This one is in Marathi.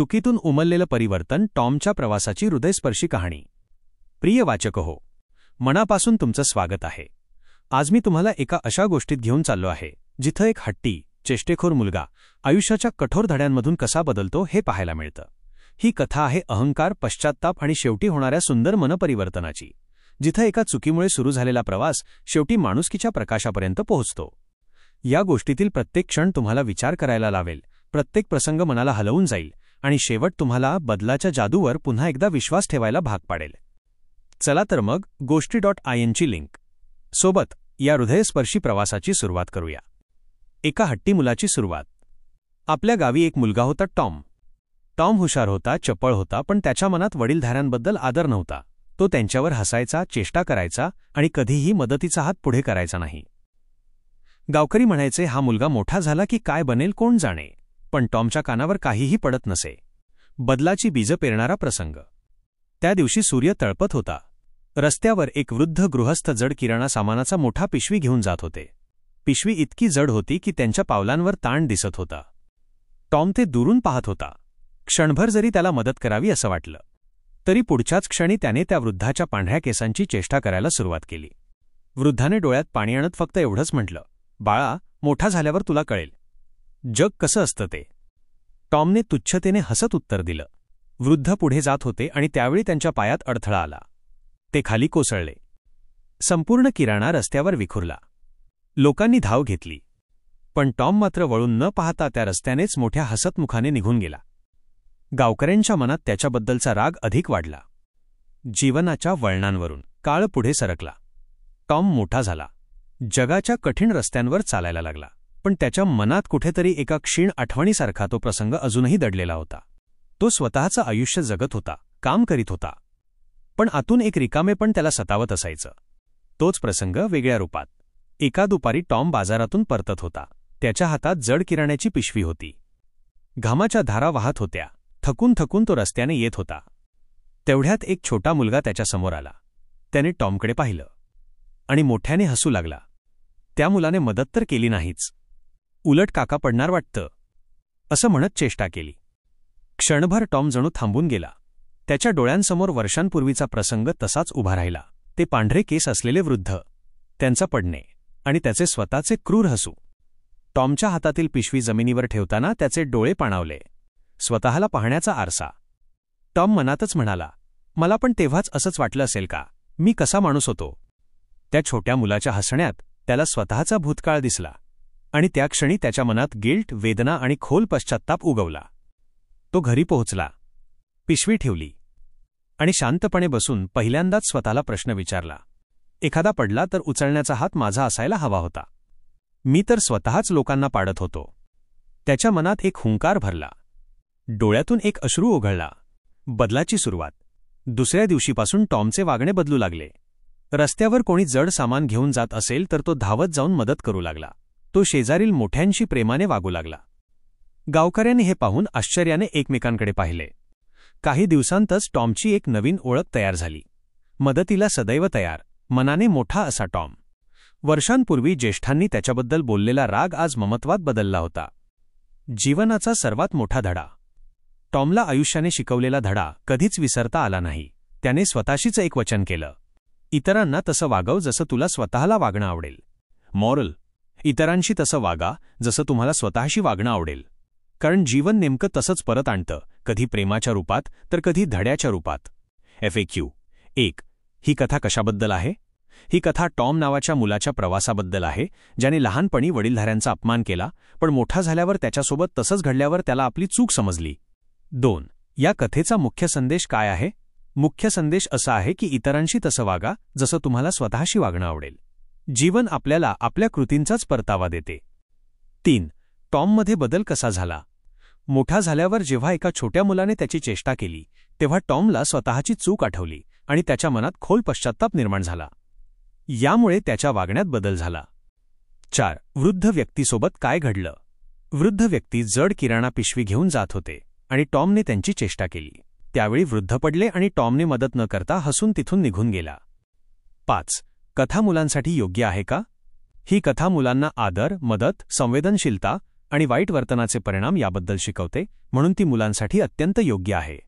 चुकीतून उमललेलं परिवर्तन टॉमच्या प्रवासाची हृदयस्पर्शी कहाणी. प्रिय वाचक हो मनापासून तुमचं स्वागत आहे. आज मी तुम्हाला एका अशा गोष्टीत घेऊन चाललो आहे जिथं एक हट्टी चेष्टेखोर मुलगा आयुष्याच्या कठोर धड्यांमधून कसा बदलतो हे पाहायला मिळतं. ही कथा आहे अहंकार पश्चात्ताप आणि शेवटी होणाऱ्या सुंदर मनपरिवर्तनाची जिथं एका चुकीमुळे सुरू झालेला प्रवास शेवटी माणुसकीच्या प्रकाशापर्यंत पोहोचतो. या गोष्टीतील प्रत्येक क्षण तुम्हाला विचार करायला लावेल प्रत्येक प्रसंग मनाला हलवून जाईल आणि शेवट तुम्हाला बदलाच्या जादूवर पुन्हा एकदा विश्वास ठेवायला भाग पाडेल. चला तर मग गोष्टी डॉट आय एनची लिंक. सोबत या हृदयस्पर्शी प्रवासाची सुरुवात करूया. एका हट्टी मुलाची सुरुवात. आपल्या गावी एक मुलगा होता टॉम. टॉम हुशार होता चपळ होता पण त्याच्या मनात वडीलधाऱ्यांबद्दल आदर नव्हता. तो त्यांच्यावर हसायचा चेष्टा करायचा आणि कधीही मदतीचा हात पुढे करायचा नाही. गावकरी म्हणायचे हा मुलगा मोठा झाला की काय बनेल कोण जाणे? पण टॉमच्या कानावर काहीही पडत नसे. बदलाची बीज पेरणारा प्रसंग. त्या दिवशी सूर्य तळपत होता. रस्त्यावर एक वृद्ध गृहस्थ जड किराणा सामानाचा मोठा पिशवी घेऊन जात होते. पिशवी इतकी जड होती की त्यांच्या पावलांवर ताण दिसत होता. टॉम ते दुरून पाहत होता. क्षणभर जरी त्याला मदत करावी असं वाटलं तरी पुढच्याच क्षणी त्याने त्या वृद्धाच्या पांढऱ्या केसांची चेष्टा करायला सुरुवात केली. वृद्धाने डोळ्यात पाणी आणत फक्त एवढंच म्हटलं बाळा मोठा झाल्यावर तुला कळेल. जग कसं असतं ते? टॉमने तुच्छतेने हसत उत्तर दिलं. वृद्ध पुढे जात होते आणि त्यावेळी त्यांच्या पायात अडथळा आला. ते खाली कोसळले. संपूर्ण किराणा रस्त्यावर विखुरला. लोकांनी धाव घेतली. पण टॉम मात्र वळून न पाहता त्या रस्त्यानेच मोठ्या हसतमुखाने निघून गेला. गावकऱ्यांच्या मनात त्याच्याबद्दलचा राग अधिक वाढला. जीवनाच्या वळणांवरून काळ पुढे सरकला. टॉम मोठा झाला. जगाच्या कठीण रस्त्यांवर चालायला लागला. पण त्याच्या मनात कुठेतरी एका क्षीण आठवणीसारखा तो प्रसंग अजूनही दडलेला होता. तो स्वतःचं आयुष्य जगत होता काम करीत होता. पण आतून एक रिकामे पण त्याला सतावत असायचं. तोच प्रसंग वेगळ्या रूपात. एका दुपारी टॉम बाजारातून परतत होता. त्याच्या हातात जड किराण्याची पिशवी होती. घामाच्या धारा वाहत होत्या. थकून थकून तो रस्त्याने येत होता. तेवढ्यात एक छोटा मुलगा त्याच्यासमोर आला. त्याने टॉमकडे पाहिलं. आणि मोठ्याने हसू लागला. त्या मुलाने मदत तर केली नाहीच. उलट काका पडणार वाटतं. असं म्हणत चेष्टा केली. क्षणभर टॉम जणू थांबून गेला. त्याच्या डोळ्यांसमोर वर्षांपूर्वीचा प्रसंग तसाच उभा राहिला. ते पांढरे केस असलेले वृद्ध. त्यांचा पडणे आणि त्याचे स्वतःचे क्रूर हसू. टॉमच्या हातातील पिशवी जमिनीवर ठेवताना त्याचे डोळे पाणावले. स्वतःला पाहण्याचा आरसा. टॉम मनातच म्हणाला मला पण तेव्हाच असंच वाटलं असेल का? मी कसा माणूस होतो? त्या छोट्या मुलाच्या हसण्यात त्याला स्वतःचा भूतकाळ दिसला. आणि त्या क्षणी त्याच्या मनात गिल्ट वेदना आणि खोल पश्चात्ताप उगवला. तो घरी पोहोचला. पिशवी ठेवली. आणि शांतपणे बसून पहिल्यांदाच स्वतःला प्रश्न विचारला. एखादा पडला तर उचलण्याचा हात माझा असायला हवा होता. मी तर स्वतःच लोकांना पाडत होतो. त्याच्या मनात एक हुंकार भरला. डोळ्यातून एक अश्रू ओघळला. बदलाची सुरुवात. दुसऱ्या दिवशीपासून टॉमचे वागणे बदलू लागले. रस्त्यावर कोणी जड सामान घेऊन जात असेल तर तो धावत जाऊन मदत करू लागला. तो शेजारील मोठ्यांशी प्रेमाने वागू लागला. गावकऱ्यांनी हे पाहून आश्चर्याने एकमेकांकडे पाहिले. काही दिवसांतच टॉमची एक नवीन ओळख तयार झाली. मदतीला सदैव तयार मनाने मोठा असा टॉम. वर्षांपूर्वी ज्येष्ठांनी त्याच्याबद्दल बोललेला राग आज ममत्वात बदलला होता. जीवनाचा सर्वात मोठा धडा. टॉमला आयुष्याने शिकवलेला धडा कधीच विसरता आला नाही. त्याने स्वतःशीच एक वचन केलं. इतरांना तसं वागव जसं तुला स्वतःला वागणं आवडेल. मॉरल इतरांशी तसं वागा जसं तुम्हाला स्वतःशी वागणं आवडेल. कारण जीवन नेमकं तसंच परत आणतं कधी प्रेमाच्या रूपात तर कधी धड्याच्या रूपात. एफ ए क्यू एक ही कथा कशाबद्दल आहे? ही कथा टॉम नावाच्या मुलाच्या प्रवासाबद्दल आहे ज्याने लहानपणी वडीलधाऱ्यांचा अपमान केला पण मोठा झाल्यावर त्याच्यासोबत तसंच घडल्यावर त्याला आपली चूक समजली. दोन या कथेचा मुख्य संदेश काय आहे? मुख्य संदेश असा आहे की इतरांशी तसं वागा जसं तुम्हाला स्वतःशी वागणं आवडेल. जीवन आपल्याला आपल्या कृतींचाच परतावा देते. तीन टॉममध्ये बदल कसा झाला? मोठा झाल्यावर जेव्हा एका छोट्या मुलाने त्याची चेष्टा केली तेव्हा टॉमला स्वतःची चूक आठवली आणि त्याच्या मनात खोल पश्चात्ताप निर्माण झाला. यामुळे त्याच्या वागण्यात बदल झाला. चार वृद्ध व्यक्तीसोबत काय घडलं? वृद्ध व्यक्ती जड किराणा पिशवी घेऊन जात होते आणि टॉमने त्यांची चेष्टा केली. त्यावेळी वृद्ध पडले आणि टॉमने मदत न करता हसून तिथून निघून गेला. पाच कथा मुलांसाठी योग्य आहे का? ही कथा मुलांना आदर मदत संवेदनशीलता आणि वाईट वर्तनाचे परिणाम याबद्दल शिकवते म्हणून ती मुलांसाठी अत्यंत योग्य आहे.